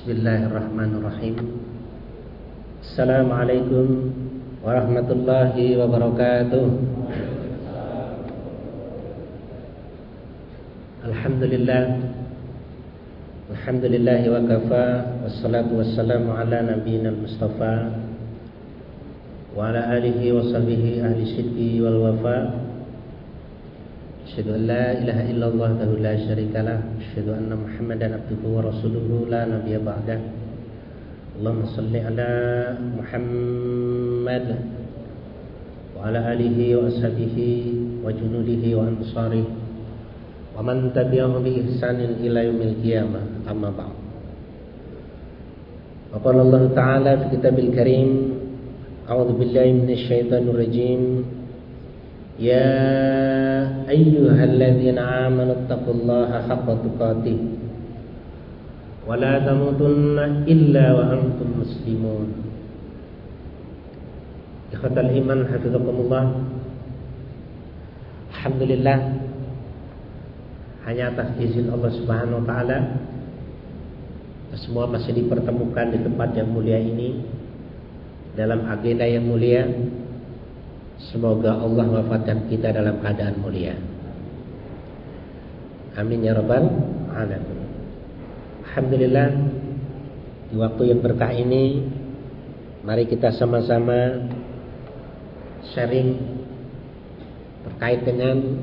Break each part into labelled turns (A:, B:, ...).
A: Bismillahirrahmanirrahim. Assalamualaikum warahmatullahi wabarakatuh. Alhamdulillah. Alhamdulillahi wa kafa. Wassalatu wassalamu ala nabiyina al-mustafa. Wa ala alihi wa sahbihi ahli syidki wal wafa. Asyhadu an la ilaha illallah wa la syarikalah أشهد أن محمدا عبده ورسوله لا نبي بعده. اللهم صل على محمد وعلى آله وأصحابه وجنوده وأنصاره ومن تبعهم بإحسان إلى يوم القيامة. أما بعد وقال الله تعالى في كتاب الكريم أعوذ بالله من الشيطان الرجيم. يا أيها الذين آمنوا اتقوا الله حق تقاته ولا تموتن إلا وأنتم مسلمون إخوة الإيمان حفظكم الله Alhamdulillah hanya atas izin Allah Subhanahu wa taala semua masih dipertemukan di tempat yang mulia ini dalam agenda yang mulia Semoga Allah wafatkan kita dalam keadaan mulia. Amin ya rabbal alamin. Alhamdulillah di waktu yang berkah ini mari kita sama-sama sharing terkait dengan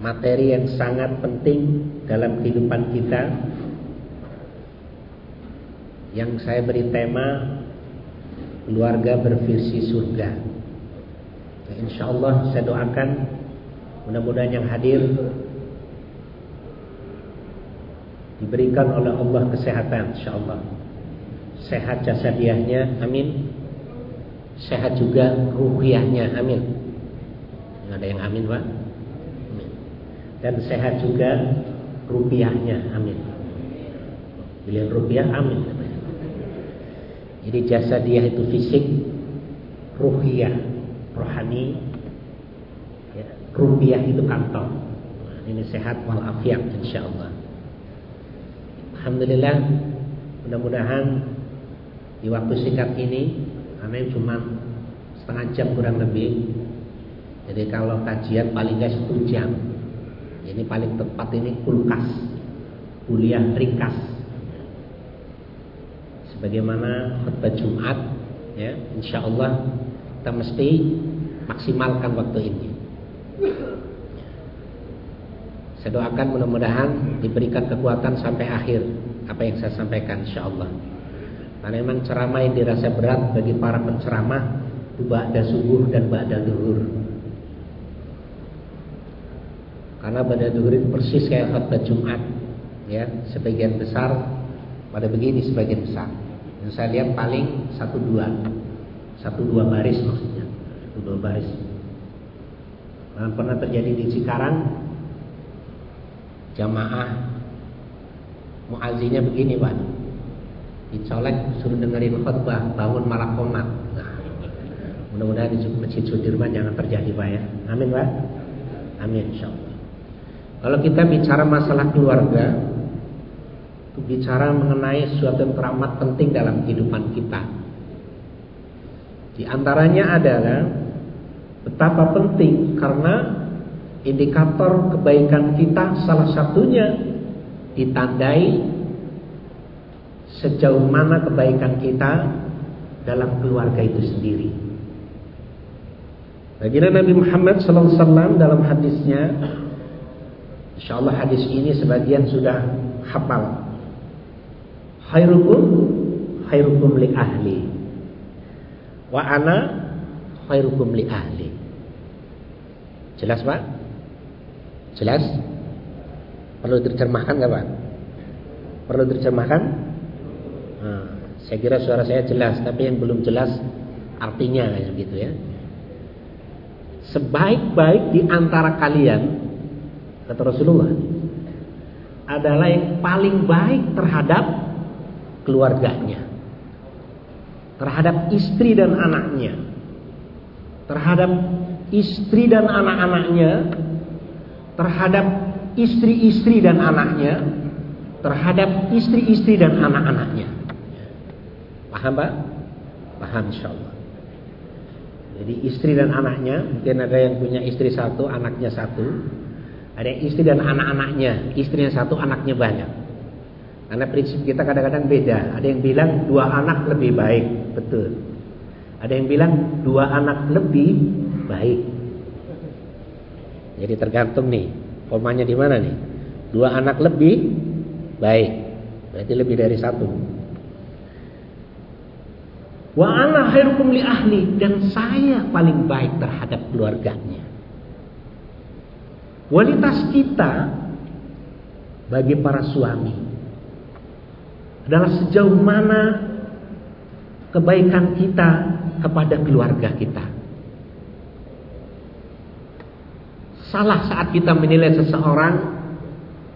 A: materi yang sangat penting dalam kehidupan kita yang saya beri tema keluarga bervisi surga. Ya, insya Allah saya doakan mudah-mudahan yang hadir diberikan oleh Allah kesehatan, insya Allah. Sehat jasadiahnya, amin. Sehat juga ruhiahnya, amin. Ada yang amin, Pak? Amin. Dan sehat juga rupiahnya, amin. Bilian rupiah, amin. Jadi jasa dia itu fisik, ruhiyah, rohani, ya, rupiah itu kantong. Nah, ini sehat walafiat insya Allah. Alhamdulillah, mudah-mudahan di waktu singkat ini, karena cuma setengah jam kurang lebih. Jadi kalau kajian paling nggak satu jam. Ini paling tepat ini kulkas, kuliah ringkas bagaimana khutbah Jumat ya insya Allah kita mesti maksimalkan waktu ini. Saya doakan mudah-mudahan diberikan kekuatan sampai akhir apa yang saya sampaikan insya Allah karena memang ceramah yang dirasa berat bagi para penceramah itu ba'da subuh dan ba'da duhur. Karena ba'da duhur itu persis kayak khutbah Jumat ya sebagian besar pada begini sebagian besar yang saya lihat paling satu dua, satu dua baris maksudnya, satu dua baris. Dan pernah terjadi di Cikarang, jamaah muazinya begini pak, dicolek suruh dengerin khutbah, bangun malah komat. Nah, mudah-mudahan di masjid Sudirman jangan terjadi pak ya. Amin pak. Amin insya Allah. Kalau kita bicara masalah keluarga, bicara mengenai sesuatu yang teramat penting dalam kehidupan kita. Di antaranya adalah betapa penting karena indikator kebaikan kita salah satunya ditandai sejauh mana kebaikan kita dalam keluarga itu sendiri. Baginda Nabi Muhammad SAW dalam hadisnya, Insya Allah hadis ini sebagian sudah hafal khairukum khairukum li ahli. Wa ana khairukum li ahli. Jelas pak? Jelas? Perlu diterjemahkan nggak pak? Perlu diterjemahkan? Nah, saya kira suara saya jelas tapi yang belum jelas artinya kayak gitu ya. Sebaik-baik di antara kalian kata Rasulullah adalah yang paling baik terhadap keluarganya, terhadap istri dan anaknya, terhadap istri dan anak-anaknya, terhadap istri-istri dan anaknya, terhadap istri-istri dan anak-anaknya. Paham Pak? Paham insya Allah. Jadi istri dan anaknya, mungkin ada yang punya istri satu, anaknya satu. Ada istri dan anak-anaknya, istrinya satu, anaknya banyak. Karena prinsip kita kadang-kadang beda. Ada yang bilang dua anak lebih baik, betul. Ada yang bilang dua anak lebih baik. Jadi tergantung nih, formanya di mana nih? Dua anak lebih baik, berarti lebih dari satu. Wa ana khairukum li ahli dan saya paling baik terhadap keluarganya. Kualitas kita bagi para suami adalah sejauh mana kebaikan kita kepada keluarga kita. Salah saat kita menilai seseorang,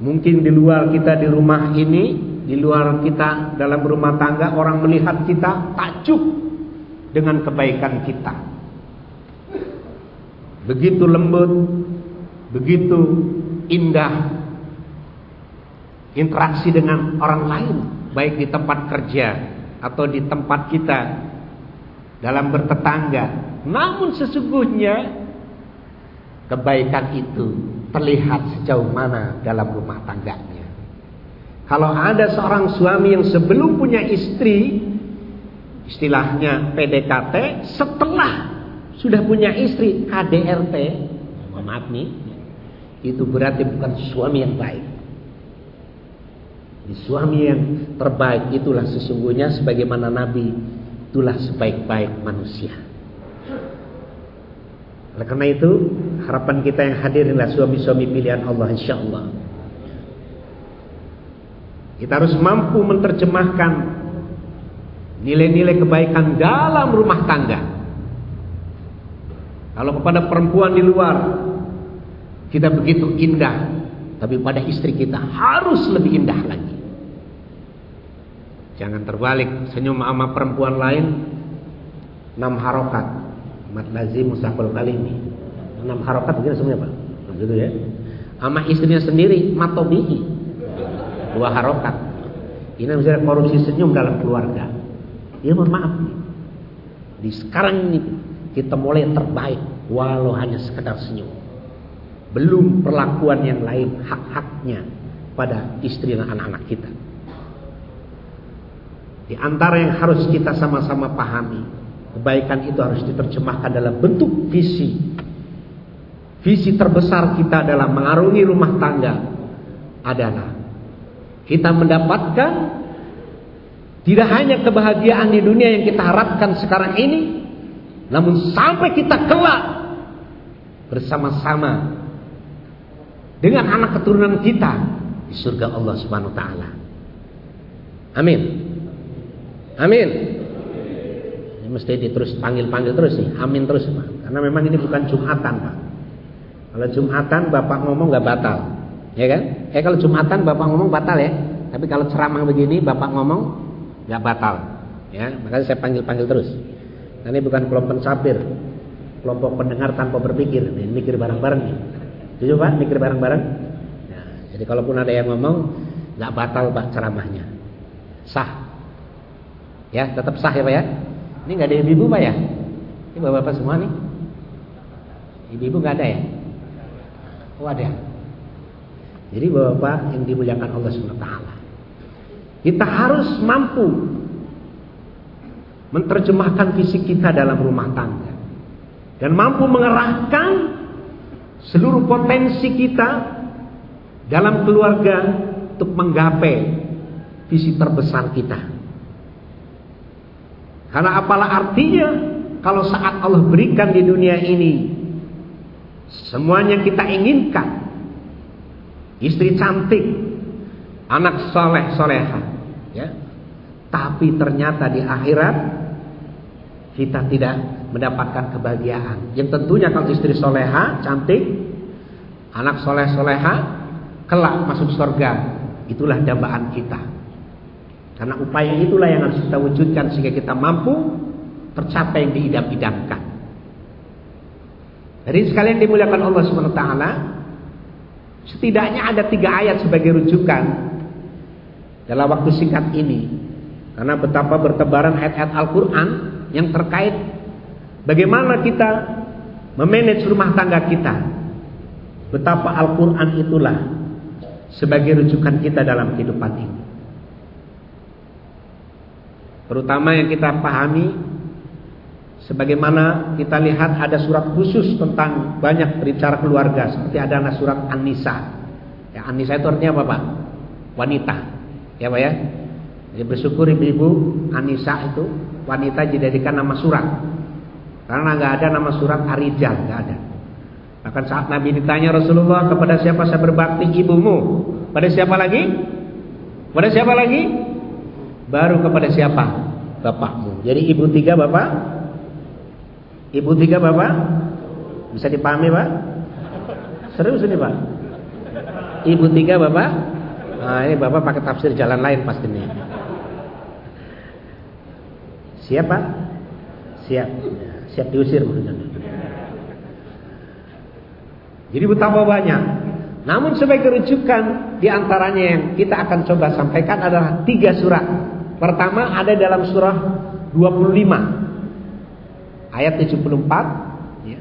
A: mungkin di luar kita di rumah ini, di luar kita dalam rumah tangga, orang melihat kita takjub dengan kebaikan kita. Begitu lembut, begitu indah interaksi dengan orang lain, baik di tempat kerja atau di tempat kita dalam bertetangga. Namun sesungguhnya kebaikan itu terlihat sejauh mana dalam rumah tangganya. Kalau ada seorang suami yang sebelum punya istri, istilahnya PDKT, setelah sudah punya istri KDRT, maaf nih, itu berarti bukan suami yang baik. Di suami yang terbaik itulah sesungguhnya sebagaimana Nabi itulah sebaik-baik manusia. Oleh karena itu, harapan kita yang hadir adalah suami-suami pilihan Allah insya Allah. Kita harus mampu menerjemahkan nilai-nilai kebaikan dalam rumah tangga. Kalau kepada perempuan di luar kita begitu indah, tapi pada istri kita harus lebih indah lagi. Jangan terbalik senyum sama perempuan lain enam harokat. Mat lazim kali ini. Enam harokat begini semuanya Pak. Begitu ya. Sama istrinya sendiri matobihi. Dua harokat. Ini misalnya korupsi senyum dalam keluarga. Ya mohon maaf. Di sekarang ini kita mulai terbaik walau hanya sekedar senyum. Belum perlakuan yang lain hak-haknya pada istri dan anak-anak kita. Di antara yang harus kita sama-sama pahami, kebaikan itu harus diterjemahkan dalam bentuk visi. Visi terbesar kita dalam mengarungi rumah tangga adalah kita mendapatkan tidak hanya kebahagiaan di dunia yang kita harapkan sekarang ini, namun sampai kita kelak bersama-sama dengan anak keturunan kita di surga Allah Subhanahu wa taala. Amin. Amin. Ini mesti diterus panggil-panggil terus nih. Amin terus Pak. Karena memang ini bukan Jumatan Pak. Kalau Jumatan Bapak ngomong nggak batal. Ya kan? Eh kalau Jumatan Bapak ngomong batal ya. Tapi kalau ceramah begini Bapak ngomong nggak batal. Ya, makanya saya panggil-panggil terus. Nah, ini bukan kelompok sapir. Kelompok pendengar tanpa berpikir. Ini mikir bareng-bareng nih. Jujur Pak, mikir bareng-bareng. Ya, jadi kalaupun ada yang ngomong nggak batal Pak ceramahnya. Sah. Ya, tetap sah ya Pak ya. Ini nggak ada ibu-ibu Pak ya? Ini bapak-bapak semua nih. Ibu-ibu nggak ada ya? Oh ada. Jadi bapak-bapak yang dimuliakan Allah SWT. Kita harus mampu menerjemahkan visi kita dalam rumah tangga. Dan mampu mengerahkan seluruh potensi kita dalam keluarga untuk menggapai visi terbesar kita. Karena apalah artinya kalau saat Allah berikan di dunia ini semuanya kita inginkan. Istri cantik, anak soleh soleha, ya. Tapi ternyata di akhirat kita tidak mendapatkan kebahagiaan. Yang tentunya kalau istri soleha, cantik, anak soleh soleha, kelak masuk surga, itulah dambaan kita. Karena upaya itulah yang harus kita wujudkan sehingga kita mampu tercapai yang diidam-idamkan. Jadi sekalian dimuliakan Allah SWT, setidaknya ada tiga ayat sebagai rujukan dalam waktu singkat ini. Karena betapa bertebaran ayat-ayat Al-Quran yang terkait bagaimana kita memanage rumah tangga kita. Betapa Al-Quran itulah sebagai rujukan kita dalam kehidupan ini. Terutama yang kita pahami sebagaimana kita lihat ada surat khusus tentang banyak berbicara keluarga seperti ada surat An-Nisa. Ya, An-Nisa itu artinya apa, Pak? Wanita. Ya, Pak ya? Jadi bersyukur ibu-ibu Anissa itu wanita dijadikan nama surat. Karena nggak ada nama surat Arijal, nggak ada. Bahkan saat Nabi ditanya Rasulullah kepada siapa saya berbakti ibumu, pada siapa lagi? Pada siapa lagi? Baru kepada siapa? Bapakmu. Jadi ibu tiga bapak? Ibu tiga bapak? Bisa dipahami pak? Serius ini pak? Ibu tiga bapak? Nah ini bapak pakai tafsir jalan lain pasti nih. Siapa? Siap. Siap diusir maksudnya. Jadi betapa banyak. Namun sebagai rujukan di antaranya yang kita akan coba sampaikan adalah tiga surat. Pertama ada dalam surah 25 ayat 74 ya.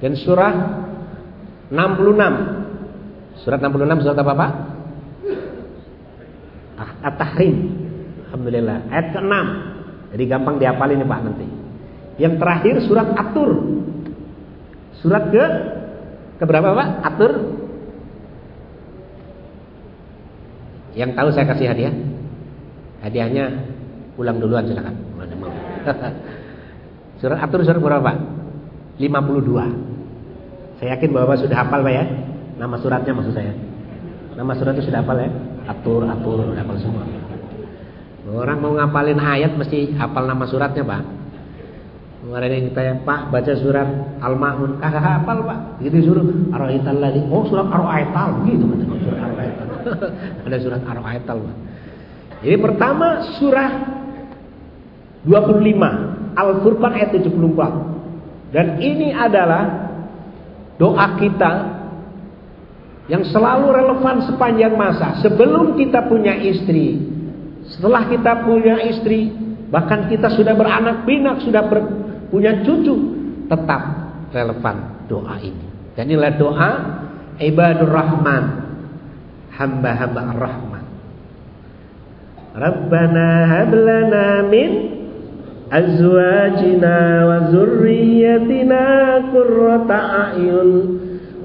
A: dan surah 66. Surat 66 surat apa Pak? Ah, At-Tahrim. Alhamdulillah. Ayat ke-6. Jadi gampang dihafalin Pak nanti. Yang terakhir surat Atur. Surat ke ke berapa Pak? Atur. Yang tahu saya kasih hadiah. Hadiahnya pulang duluan silakan. Mana surat Atur surat berapa Pak? 52. Saya yakin Bapak sudah hafal Pak ya. Nama suratnya maksud saya. Nama suratnya sudah hafal ya? Atur, atur, sudah hafal semua. Orang mau ngapalin ayat mesti hafal nama suratnya pak. Kemarin yang kita Pak baca surat Al-Ma'un kagak hafal Pak. Gitu suruh Ar-Aital lagi. Oh surat Ar-Aital gitu surat Ar-Aital. Ada surat Ar-Aital Pak. Jadi pertama surah 25 Al-Furqan ayat 74. Dan ini adalah doa kita yang selalu relevan sepanjang masa. Sebelum kita punya istri, setelah kita punya istri, bahkan kita sudah beranak pinak, sudah ber, punya cucu, tetap relevan doa ini. Dan inilah doa ibadur rahman, hamba-hamba rahman. Rabbana hablana min azwajina wa zurriyyatina qurrata a'yun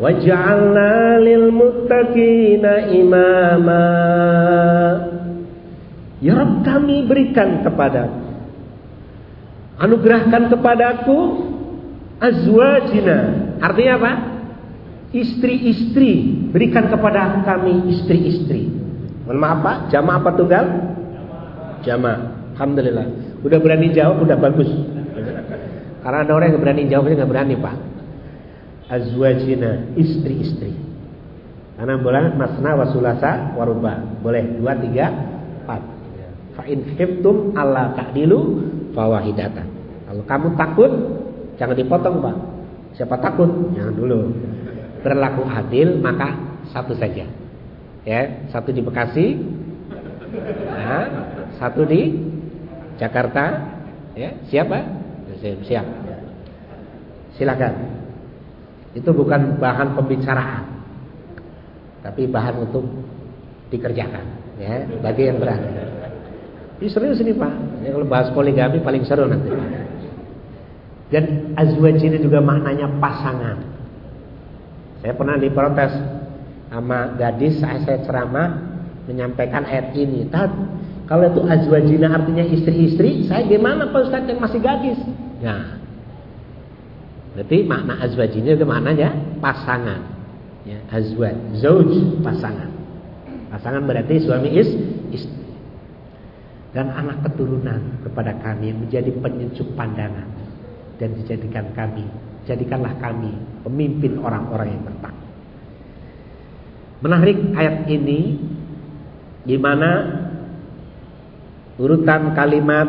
A: waj'alna lil muttaqina imama. Ya Rabb kami berikan kepada Anugerahkan kepadaku azwajina. Artinya apa? Istri-istri. Berikan kepada kami istri-istri. Mohon maaf Pak, jamaah apa tunggal? Jamaah. Alhamdulillah. Udah berani jawab, udah bagus. Karena ada orang yang berani jawab, nggak berani Pak. Azwajina, istri-istri. Karena boleh masna wasulasa waruba. Boleh dua, tiga, empat. Fa in khiftum alla ta'dilu fawahidatan. Kalau kamu takut jangan dipotong, Pak. Siapa takut? Jangan dulu. Berlaku adil maka satu saja. Ya, satu di Bekasi. Nah, satu di Jakarta. Ya, siapa? Siap. Silakan. Itu bukan bahan pembicaraan. Tapi bahan untuk dikerjakan, ya, bagi yang berani. Ini serius ini Pak. Ya, kalau bahas poligami paling seru nanti. Dan azwaj ini juga maknanya pasangan. Saya pernah diprotes sama gadis saya, saya ceramah menyampaikan ayat ini. Tad, kalau itu azwajina artinya istri-istri, saya gimana Pak Ustaz yang masih gadis? Ya. Berarti makna azwajina itu maknanya pasangan. Ya, azwaj, zauj, pasangan. Pasangan berarti suami is, istri dan anak keturunan kepada kami menjadi penyejuk pandangan dan dijadikan kami jadikanlah kami pemimpin orang-orang yang bertakwa. Menarik ayat ini di mana urutan kalimat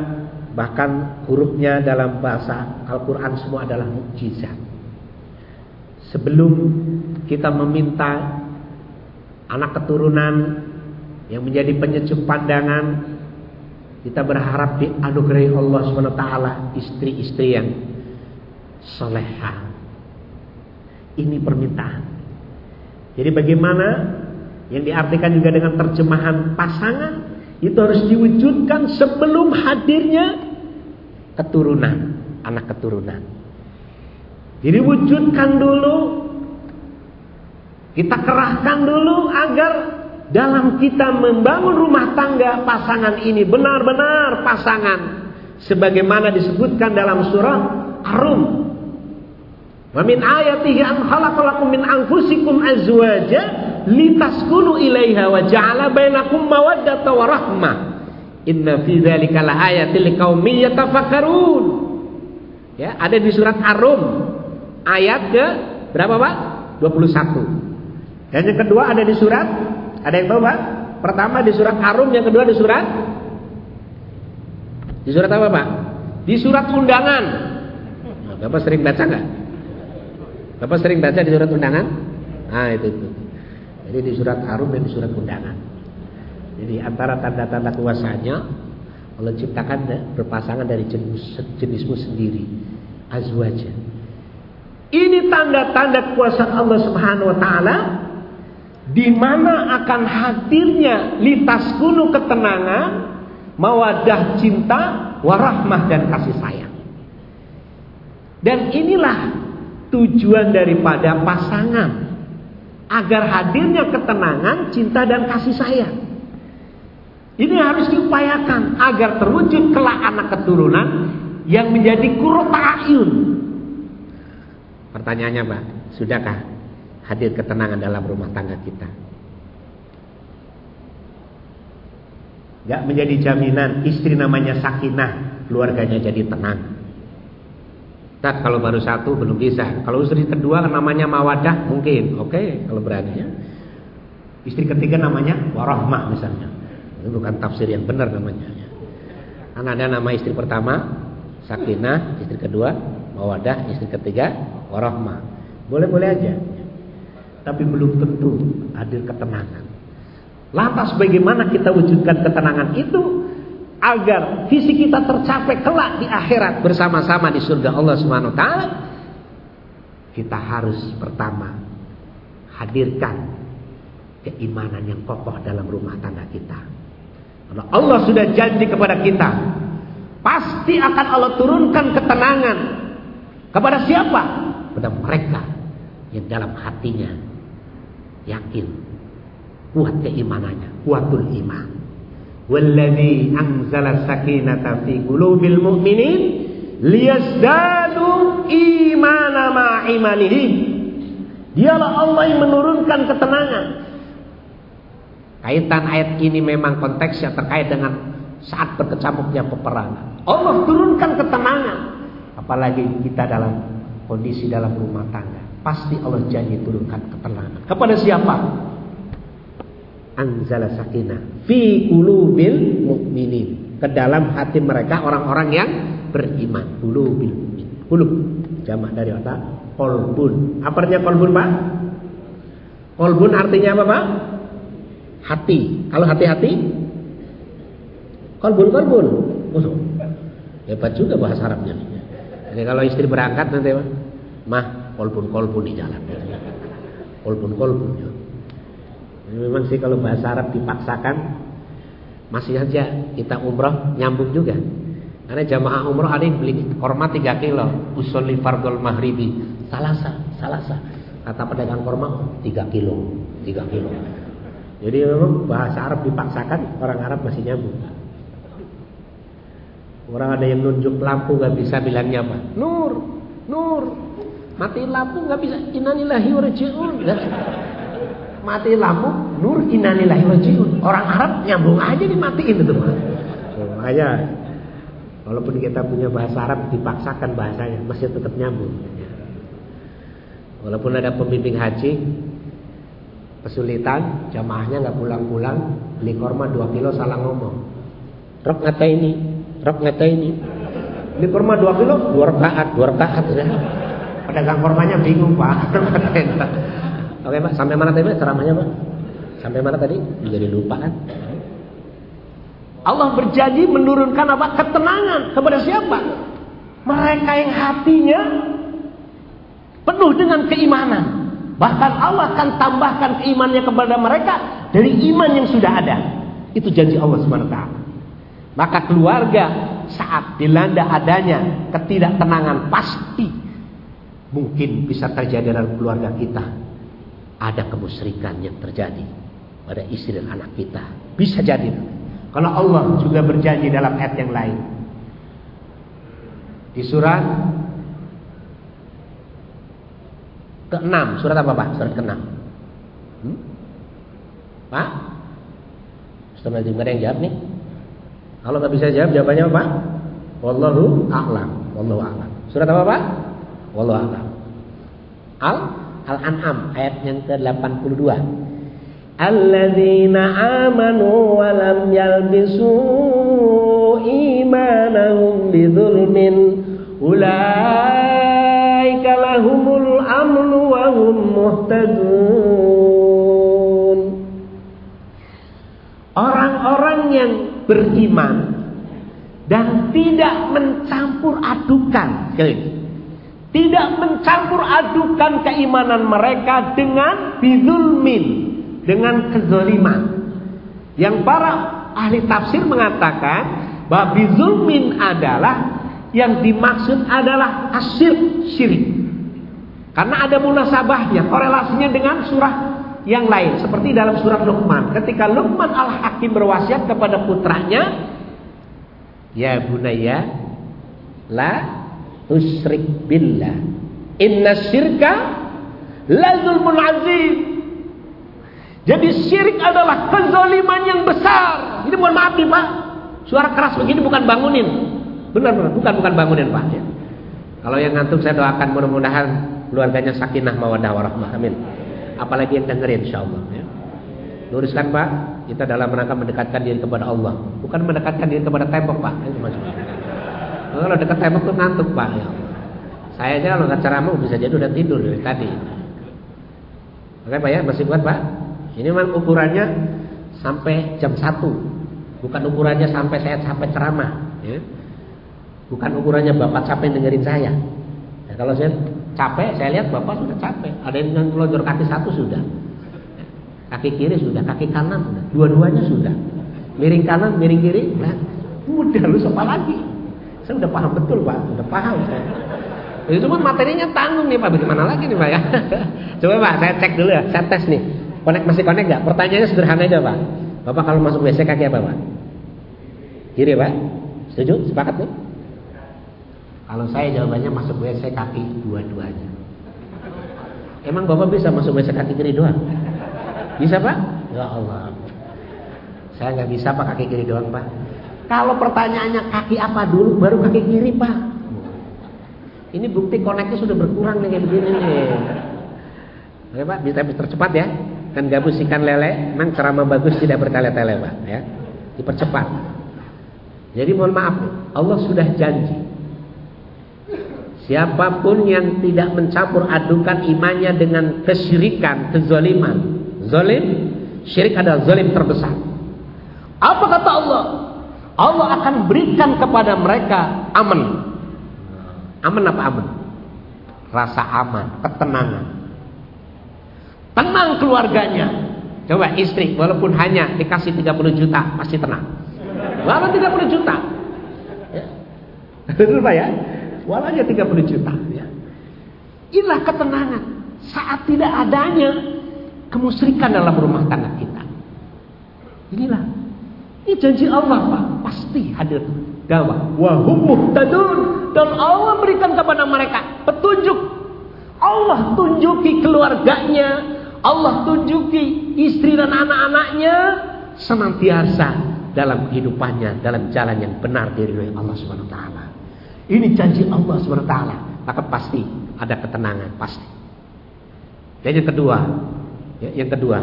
A: bahkan hurufnya dalam bahasa Al-Qur'an semua adalah mukjizat. Sebelum kita meminta anak keturunan yang menjadi penyejuk pandangan kita berharap dianugerahi Allah SWT istri-istri yang soleha. Ini permintaan. Jadi bagaimana yang diartikan juga dengan terjemahan pasangan itu harus diwujudkan sebelum hadirnya keturunan, anak keturunan. Jadi wujudkan dulu, kita kerahkan dulu agar dalam kita membangun rumah tangga pasangan ini benar-benar pasangan sebagaimana disebutkan dalam surah Ar-Rum. Wa min ayatihi an khalaqalakum min anfusikum azwaja litaskunu ilaiha wa ja'ala bainakum mawaddata wa rahmah. Inna fi dzalika laayatil liqaumin yatafakkarun. Ya, ada di surat Ar-Rum ayat ke berapa, Pak? 21. Dan yang kedua ada di surat ada yang tahu Pak? Pertama di surat Arum, yang kedua di surat Di surat apa Pak? Di surat undangan. Bapak sering baca nggak? Bapak sering baca di surat undangan? Ah itu itu. Jadi di surat Arum dan di surat undangan. Jadi antara tanda-tanda kuasanya Allah ciptakan berpasangan dari jenis jenismu sendiri. Azwaja. Ini tanda-tanda kekuasaan Allah Subhanahu wa taala di mana akan hadirnya litas gunung ketenangan, mawadah cinta, warahmah dan kasih sayang. Dan inilah tujuan daripada pasangan agar hadirnya ketenangan, cinta dan kasih sayang. Ini harus diupayakan agar terwujud kelak anak keturunan yang menjadi kurota ayun. Pertanyaannya, Pak, sudahkah hadir ketenangan dalam rumah tangga kita. Gak menjadi jaminan istri namanya sakinah, keluarganya jadi tenang. Tak kalau baru satu belum bisa. Kalau istri kedua namanya mawadah mungkin, oke okay, kalau berani ya. Istri ketiga namanya warahmah misalnya. Itu bukan tafsir yang benar namanya. Kan ada nama istri pertama sakinah, istri kedua mawadah, istri ketiga warahmah. Boleh-boleh aja tapi belum tentu hadir ketenangan. Lantas bagaimana kita wujudkan ketenangan itu agar visi kita tercapai kelak di akhirat bersama-sama di surga Allah Subhanahu wa taala? Kita harus pertama hadirkan keimanan yang kokoh dalam rumah tangga kita. Kalau Allah sudah janji kepada kita, pasti akan Allah turunkan ketenangan kepada siapa? Kepada mereka yang dalam hatinya yakin kuat keimanannya kuatul iman walladzi anzala sakinata fi qulubil mu'minin liyazdadu imana ma imanihim dialah Allah yang menurunkan ketenangan. Kaitan ayat ini memang konteksnya terkait dengan saat berkecamuknya peperangan. Allah turunkan ketenangan. Apalagi kita dalam kondisi dalam rumah tangga. Pasti Allah janji turunkan ketenangan. Kepada siapa? Anzala sakinah fi qulubil mu'minin. Ke dalam hati mereka orang-orang yang beriman. Qulubil. Qulub jamak dari apa? Kolbun. Apa artinya kolbun, Pak? Kolbun artinya apa, Pak? Hati. Kalau hati-hati? Kolbun, kolbun. Musuh. Hebat juga bahasa Arabnya. Jadi kalau istri berangkat nanti, Pak. Mah, kolbun-kolbun di jalan. Kolbun-kolbun. Ya. Memang sih kalau bahasa Arab dipaksakan masih aja kita umroh nyambung juga. Karena jamaah umroh ada yang beli korma 3 kilo, usul fardul mahribi, salasa, salasa. Kata pedagang korma 3 kilo, 3 kilo. Jadi memang bahasa Arab dipaksakan, orang Arab masih nyambung. Orang ada yang nunjuk lampu gak bisa bilangnya apa? Nur, nur, Mati lampu nggak bisa innalillahi wa rajiun. Mati lampu nur innalillahi wa rajiun. Orang Arab nyambung aja dimatiin itu mah. Walaupun kita punya bahasa Arab dipaksakan bahasanya masih tetap nyambung. Walaupun ada pembimbing haji kesulitan jamaahnya nggak pulang-pulang beli korma 2 kilo salah ngomong. Rok ngata ini, rok ngata ini. Beli korma 2 kilo, 2 rakaat, 2 rakaat ya. Pedagang kormanya bingung pak. Oke pak, sampai mana tadi ceramahnya pak? Sampai mana tadi? Jadi lupa kan? Allah berjanji menurunkan apa? Ketenangan kepada siapa? Mereka yang hatinya penuh dengan keimanan. Bahkan Allah akan tambahkan keimanannya kepada mereka dari iman yang sudah ada. Itu janji Allah SWT. Maka keluarga saat dilanda adanya ketidaktenangan pasti mungkin bisa terjadi dalam keluarga kita. Ada kemusyrikan yang terjadi pada istri dan anak kita. Bisa jadi. Kalau Allah juga berjanji dalam ayat yang lain. Di surat ke-6. Surat apa Pak? Surat ke-6. Hmm? Pak? Ustaz ada yang jawab nih? Kalau nggak bisa jawab jawabannya apa? Wallahu a'lam. Wallahu a'lam. Surat apa Pak? Wallahu a'lam. Al Al-An'am ayat yang ke-82. Alladzina amanu wa lam yalbisu imanahum bidzulmin ulaika lahumul amnu wa hum muhtadun. Orang-orang yang beriman dan tidak mencampur adukan tidak mencampur adukan keimanan mereka dengan bizulmin dengan kezoliman. Yang para ahli tafsir mengatakan bahwa bizulmin adalah yang dimaksud adalah asyir syirik. Karena ada munasabahnya korelasinya dengan surah yang lain seperti dalam surat Luqman. Ketika Luqman al-Hakim berwasiat kepada putranya ya bunaya la tusrik billah. Inna syirka la zulmun azim. Jadi syirik adalah kezaliman yang besar. Ini mohon maaf nih pak. Suara keras begini bukan bangunin. Benar-benar bukan bukan bangunin pak. Ya. kalau yang ngantuk saya doakan mudah-mudahan keluarganya sakinah mawadah warahmah. Amin. Apalagi yang dengerin insyaallah ya. Luruskan Pak, kita dalam rangka mendekatkan diri kepada Allah, bukan mendekatkan diri kepada tembok Pak. Itu maksudnya. Kalau dekat tembok tuh ngantuk Pak. Ya. Saya aja kalau nggak ceramah bisa jadi udah tidur dari tadi. Oke Pak ya, masih kuat Pak? Ini memang ukurannya sampai jam 1 Bukan ukurannya sampai saya sampai ceramah ya. Bukan ukurannya Bapak capek dengerin saya ya, Kalau saya capek, saya lihat Bapak sudah capek Ada yang ngelonjor kaki satu sudah Kaki kiri sudah, kaki kanan sudah Dua-duanya sudah Miring kanan, miring kiri nah, Udah lu siapa lagi Saya udah paham betul Pak, udah paham saya itu cuma materinya tanggung nih Pak, bagaimana lagi nih Pak ya? Coba Pak, saya cek dulu ya, saya tes nih. Konek masih konek nggak? Pertanyaannya sederhana aja Pak. Bapak kalau masuk WC kaki apa Pak? Kiri Pak? Setuju? Sepakat nih? Kalau saya jawabannya masuk WC kaki dua-duanya. Emang Bapak bisa masuk WC kaki kiri doang? Bisa Pak? Ya Allah. Saya nggak bisa Pak kaki kiri doang Pak. Kalau pertanyaannya kaki apa dulu baru kaki kiri Pak. Ini bukti koneknya sudah berkurang nih kayak begini nih. Oke Pak, bisa tercepat ya. Dan gabus ikan lele, memang ceramah bagus tidak bertele-tele Pak ya. Dipercepat. Jadi mohon maaf, Allah sudah janji. Siapa pun yang tidak mencampur adukan imannya dengan kesyirikan, kezoliman. Zolim, syirik adalah zolim terbesar. Apa kata Allah? Allah akan berikan kepada mereka aman Aman apa aman? Rasa aman, ketenangan. Tenang keluarganya. Coba istri, walaupun hanya dikasih 30 juta, pasti tenang. Walau 30 juta. Ya. Pak ya? Walau hanya 30 juta. Ya. Inilah ketenangan. Saat tidak adanya kemusyrikan dalam rumah tangga kita. Inilah. Ini janji Allah Pak. Pasti hadir dakwah. Wahum muhtadun dan Allah berikan kepada mereka petunjuk. Allah tunjuki keluarganya, Allah tunjuki istri dan anak-anaknya senantiasa dalam kehidupannya dalam jalan yang benar dari Allah Subhanahu wa taala. Ini janji Allah Subhanahu wa taala, maka pasti ada ketenangan pasti. Dan yang kedua, ya, yang kedua,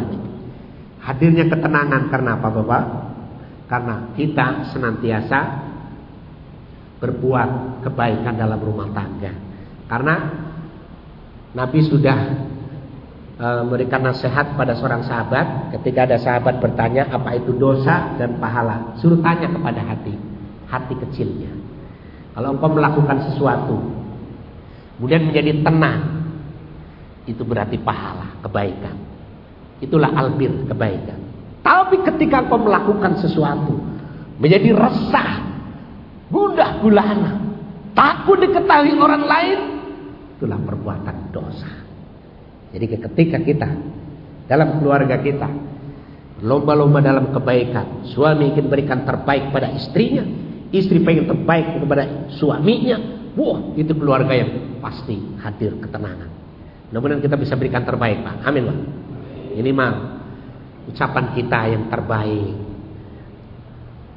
A: hadirnya ketenangan karena apa Bapak? Karena kita senantiasa berbuat kebaikan dalam rumah tangga. Karena Nabi sudah uh, memberikan nasihat pada seorang sahabat ketika ada sahabat bertanya apa itu dosa dan pahala. Suruh tanya kepada hati, hati kecilnya. Kalau engkau melakukan sesuatu, kemudian menjadi tenang, itu berarti pahala, kebaikan. Itulah albir, kebaikan. Tapi ketika engkau melakukan sesuatu, menjadi resah, gundah gulana, takut diketahui orang lain, itulah perbuatan dosa. Jadi ketika kita dalam keluarga kita lomba-lomba dalam kebaikan, suami ingin berikan terbaik pada istrinya, istri pengen terbaik kepada suaminya, wah itu keluarga yang pasti hadir ketenangan. Mudah-mudahan kita bisa berikan terbaik, Pak. Amin, Pak. Ini mah ucapan kita yang terbaik.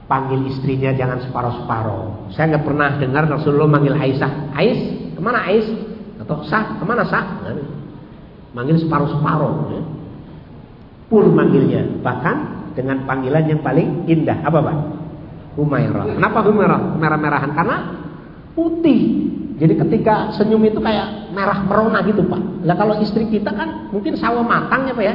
A: Panggil istrinya jangan separuh-separuh. Saya nggak pernah dengar Rasulullah manggil Aisyah. Ais, ke mana Ais? Atau Sah, ke mana Sah? Manggil separuh-separuh. Ya. Pun manggilnya. Bahkan dengan panggilan yang paling indah. Apa Pak? Humairah. Kenapa Humairah? Merah-merahan. Karena putih. Jadi ketika senyum itu kayak merah merona gitu Pak. Nah kalau istri kita kan mungkin sawo matang ya Pak ya.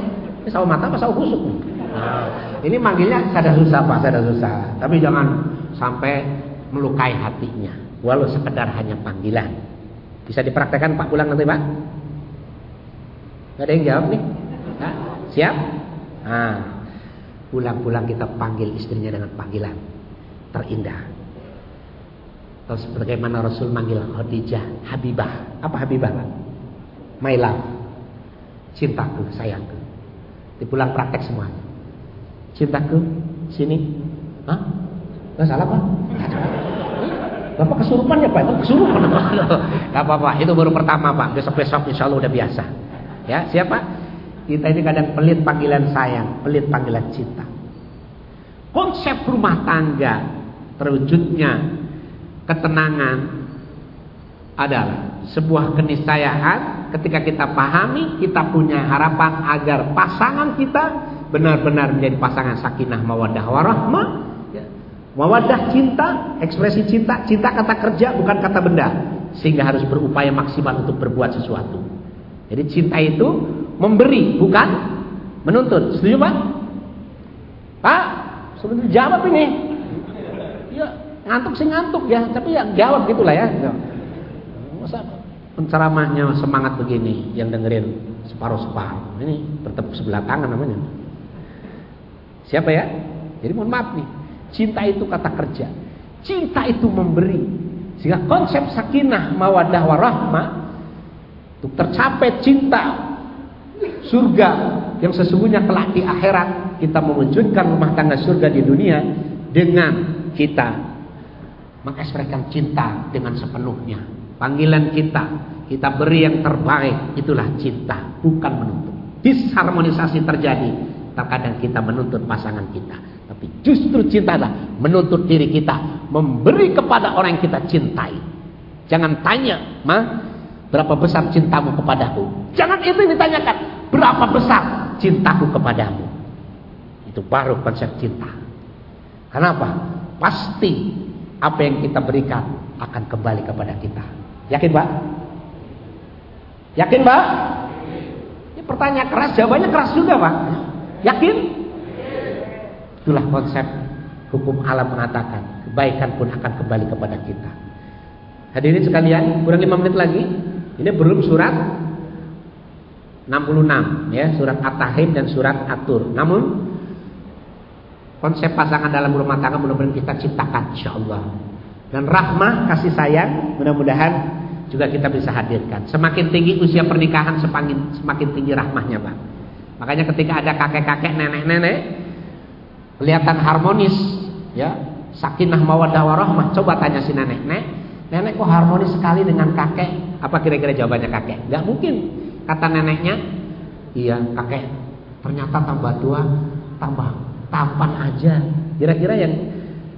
A: Ini sawo matang apa sawo busuk? Nah, ini manggilnya sada susah Pak, sada susah. Tapi jangan sampai melukai hatinya. Walau sekedar hanya panggilan. Bisa dipraktekkan Pak pulang nanti Pak? Gak ada yang jawab nih? Nah, siap? Nah, pulang-pulang kita panggil istrinya dengan panggilan terindah. Terus bagaimana Rasul manggil Khadijah Habibah. Apa Habibah? My love. Cintaku, sayangku. Dipulang praktek semuanya. Cintaku, sini. Hah? Gak salah Pak? Bapak kesurupan ya Pak? Itu kesurupan. Gak apa-apa, itu baru pertama Pak. Besok-besok insya Allah udah biasa. Ya, siapa? Kita ini kadang pelit panggilan sayang, pelit panggilan cinta. Konsep rumah tangga terwujudnya ketenangan adalah sebuah keniscayaan ketika kita pahami, kita punya harapan agar pasangan kita benar-benar menjadi pasangan sakinah mawadah warahmah ya. mawadah cinta, ekspresi cinta, cinta kata kerja bukan kata benda sehingga harus berupaya maksimal untuk berbuat sesuatu jadi cinta itu memberi bukan menuntut setuju Pak? Pak, sebenarnya jawab ini ya Ngantuk sih ngantuk ya, tapi ya jawab gitulah ya. Masa penceramahnya semangat begini, yang dengerin separuh-separuh. Ini bertepuk sebelah tangan namanya. Siapa ya? Jadi mohon maaf nih, cinta itu kata kerja. Cinta itu memberi. Sehingga konsep sakinah, mawadah, warahmah untuk tercapai cinta surga yang sesungguhnya kelak di akhirat kita mewujudkan rumah tangga surga di dunia dengan kita mengekspresikan cinta dengan sepenuhnya. Panggilan kita, kita beri yang terbaik, itulah cinta, bukan menuntut. Disharmonisasi terjadi, terkadang kita menuntut pasangan kita. Tapi justru cinta adalah menuntut diri kita, memberi kepada orang yang kita cintai. Jangan tanya, ma, berapa besar cintamu kepadaku? Jangan itu yang ditanyakan, berapa besar cintaku kepadamu? Itu baru konsep cinta. Kenapa? Pasti apa yang kita berikan akan kembali kepada kita. Yakin, Pak? Yakin, Pak? Ini pertanyaan keras, jawabannya keras juga, Pak. Yakin? Itulah konsep hukum alam mengatakan kebaikan pun akan kembali kepada kita. Hadirin sekalian, kurang 5 menit lagi. Ini belum surat 66 ya, surat At-Tahrim dan surat At-Tur. Namun Konsep pasangan dalam rumah tangga mudah-mudahan kita ciptakan insyaallah. Dan rahmah kasih sayang mudah-mudahan juga kita bisa hadirkan. Semakin tinggi usia pernikahan semakin semakin tinggi rahmahnya, Pak. Makanya ketika ada kakek-kakek, nenek-nenek kelihatan harmonis, ya. Sakinah mawaddah warahmah. Coba tanya si nenek, "Nek, nenek kok harmonis sekali dengan kakek?" Apa kira-kira jawabannya kakek? Gak mungkin. Kata neneknya, "Iya, kakek. Ternyata tambah tua, tambah tampan aja. Kira-kira yang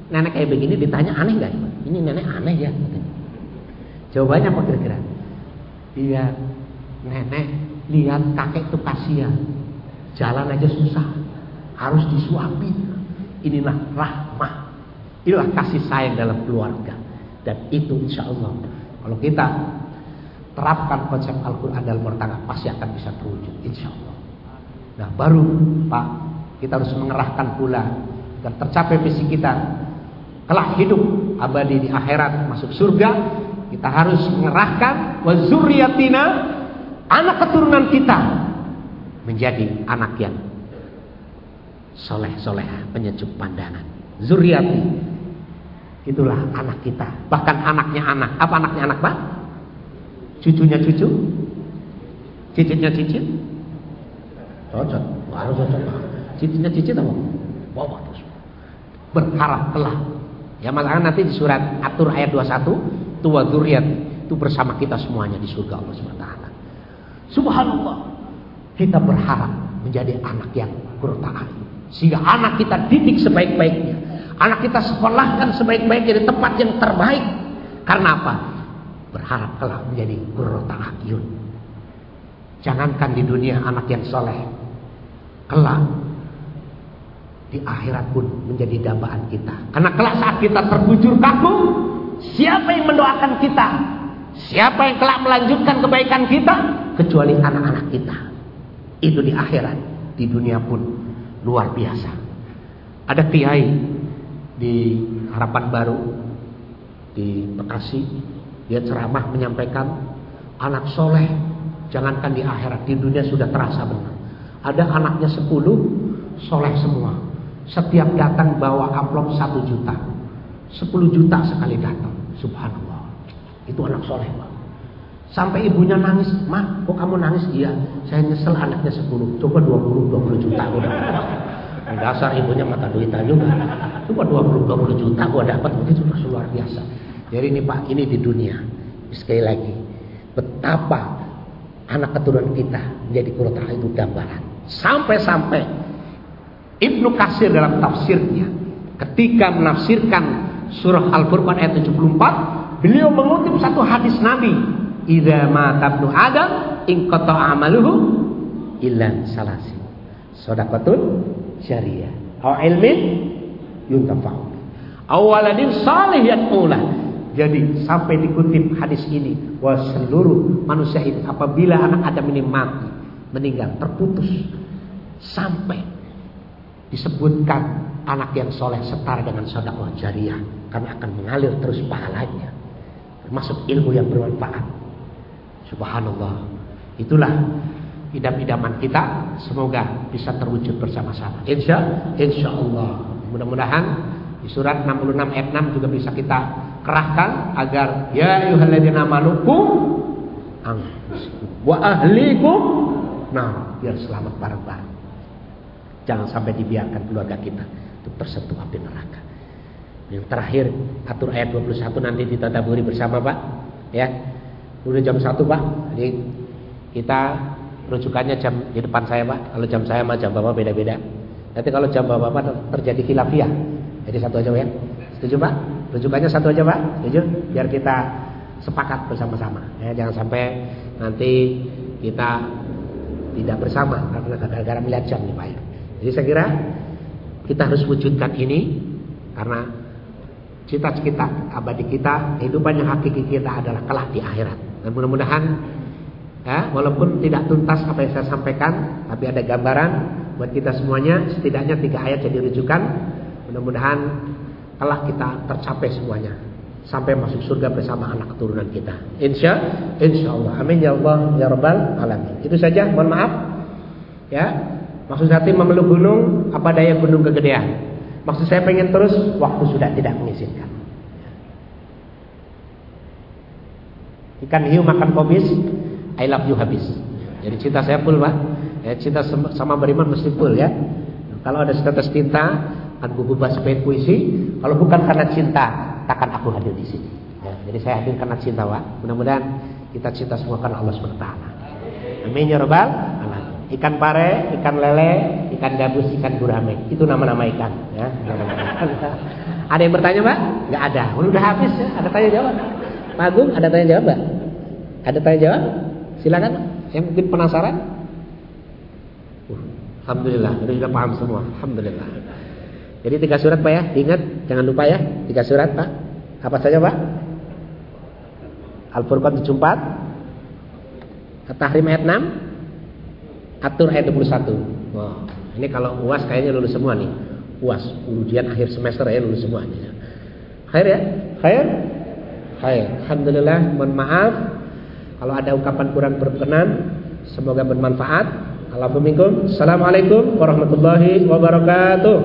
A: nenek kayak begini ditanya aneh nggak? Ini nenek aneh ya. Jawabannya apa kira-kira? Iya, nenek lihat kakek itu kasihan, jalan aja susah, harus disuapi. Inilah rahmah, inilah kasih sayang dalam keluarga. Dan itu insya Allah. Kalau kita terapkan konsep Al-Quran dalam bertangga pasti akan bisa terwujud. Insya Allah. Nah baru Pak kita harus mengerahkan pula. Dan tercapai visi kita. Kelak hidup abadi di akhirat masuk surga kita harus mengerahkan wazuriyatina anak keturunan kita menjadi anak yang soleh soleh penyejuk pandangan. Zuriati itulah anak kita. Bahkan anaknya anak. Apa anaknya anak pak? Cucunya cucu? Cicitnya cicit cocok. Harus cocok cicitnya cicit apa bawa terus berharap telah. Ya masalah nanti di surat atur ayat 21 tua zuriat itu bersama kita semuanya di surga Allah SWT subhanallah kita berharap menjadi anak yang kurta sehingga anak kita didik sebaik-baiknya. Anak kita sekolahkan sebaik-baiknya di tempat yang terbaik. Karena apa? Berharap kelak menjadi kurota akyun. Jangankan di dunia anak yang soleh. Kelak di akhirat pun menjadi dambaan kita. Karena kelak saat kita terbujur kaku, siapa yang mendoakan kita? Siapa yang kelak melanjutkan kebaikan kita? Kecuali anak-anak kita. Itu di akhirat, di dunia pun luar biasa. Ada kiai di Harapan Baru di Bekasi, dia ceramah menyampaikan anak soleh jangankan di akhirat di dunia sudah terasa benar. Ada anaknya sepuluh soleh semua. Setiap datang bawa amplop satu juta, sepuluh juta sekali datang. Subhanallah. Itu anak soleh, Pak. Sampai ibunya nangis, "Ma, kok kamu nangis?" Iya, saya nyesel anaknya 10. Coba 20, 20 juta udah. Dasar ibunya mata duit juga. Coba 20, 20 juta gua dapat begitu luar biasa. Jadi ini Pak, ini di dunia. Sekali lagi, betapa anak keturunan kita menjadi kurota itu gambaran. Sampai-sampai Ibnu Kasir dalam tafsirnya ketika menafsirkan surah Al-Furqan ayat 74, beliau mengutip satu hadis Nabi Idza mata ibnu Adam inqata amaluhu illa salasi. Sedekahun syariah. Au ilmin yuntafa'u. Au waladin salih yaqula. Jadi sampai dikutip hadis ini bahwa seluruh manusia ini apabila anak Adam ini mati, meninggal, terputus sampai disebutkan anak yang soleh setara dengan sedekah jariah karena akan mengalir terus pahalanya termasuk ilmu yang bermanfaat Subhanallah. Itulah idam-idaman kita semoga bisa terwujud bersama-sama. Insya insya Allah. Mudah-mudahan di surat 66 ayat 6 juga bisa kita kerahkan agar ya ayyuhalladzina amanu wa ahlikum nah biar selamat bareng-bareng. Jangan sampai dibiarkan keluarga kita untuk tersentuh api neraka. Yang terakhir atur ayat 21 nanti ditadaburi bersama Pak ya Udah jam 1 Pak. Jadi kita rujukannya jam di depan saya Pak. Kalau jam saya sama jam Bapak beda-beda. Nanti kalau jam Bapak terjadi khilafiyah. Jadi satu aja ya. Setuju Pak? Rujukannya satu aja Pak. Setuju? Biar kita sepakat bersama-sama. Ya, jangan sampai nanti kita tidak bersama karena gara-gara melihat jam nih Pak. Ya. Jadi saya kira kita harus wujudkan ini karena cita-cita abadi kita, kehidupan yang hakiki kita adalah kelak di akhirat. Dan mudah-mudahan ya, walaupun tidak tuntas apa yang saya sampaikan, tapi ada gambaran buat kita semuanya. Setidaknya tiga ayat jadi rujukan. Mudah-mudahan telah kita tercapai semuanya sampai masuk surga bersama anak keturunan kita. Insya, insya Allah. Amin ya Allah ya Rabbal alamin. Itu saja. Mohon maaf. Ya, maksud saya memeluk gunung apa daya gunung kegedean. Maksud saya pengen terus, waktu sudah tidak mengizinkan. Ikan hiu makan komis, I love you habis. Jadi cinta saya full pak. Ya, cinta sama beriman mesti full ya. Kalau ada setetes cinta, akan buku bahas puisi. Kalau bukan karena cinta, takkan aku hadir di sini. Ya, jadi saya hadir karena cinta pak. Mudah-mudahan kita cinta semua karena Allah SWT. Amin ya robbal Ikan pare, ikan lele, ikan gabus, ikan gurame. Itu nama-nama ikan. Ya, ada yang bertanya pak? Gak ada. Udah habis ya. Ada tanya jawab. Pak Agung ada tanya jawab Mbak? Ada tanya jawab? Silakan. Yang mungkin penasaran? Uh, Alhamdulillah, sudah sudah paham semua. Alhamdulillah. Jadi tiga surat Pak ya, ingat jangan lupa ya, tiga surat Pak. Apa saja Pak? Al-Furqan 74, At-Tahrim ayat 6 Atur ayat 21 Wah, Ini kalau UAS kayaknya lulus semua nih. UAS ujian akhir semester ya lulus semua nih. Khair ya? Khair? Khair. Alhamdulillah mohon maaf. Kalau ada ucapan kurang berkenan Semoga bermanfaat. Assalamualaikum warahmatullahi wabarakatuh